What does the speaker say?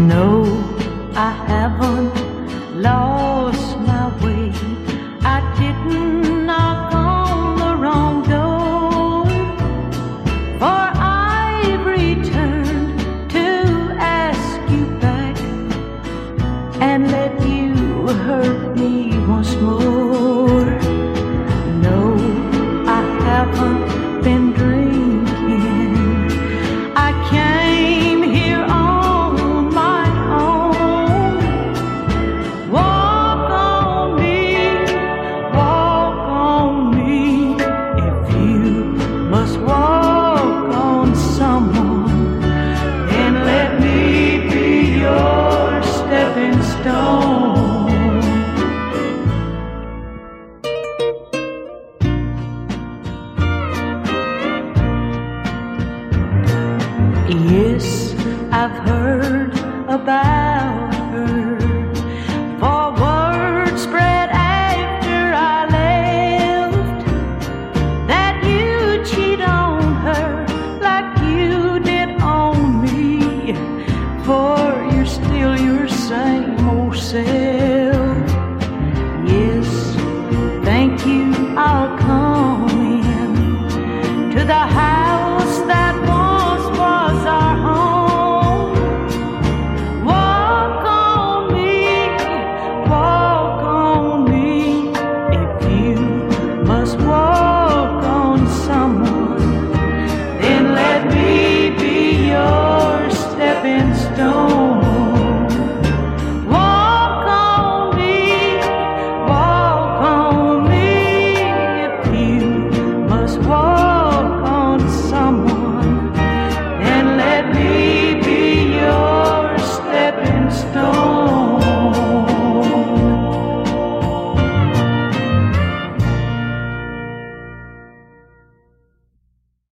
know. I've heard about.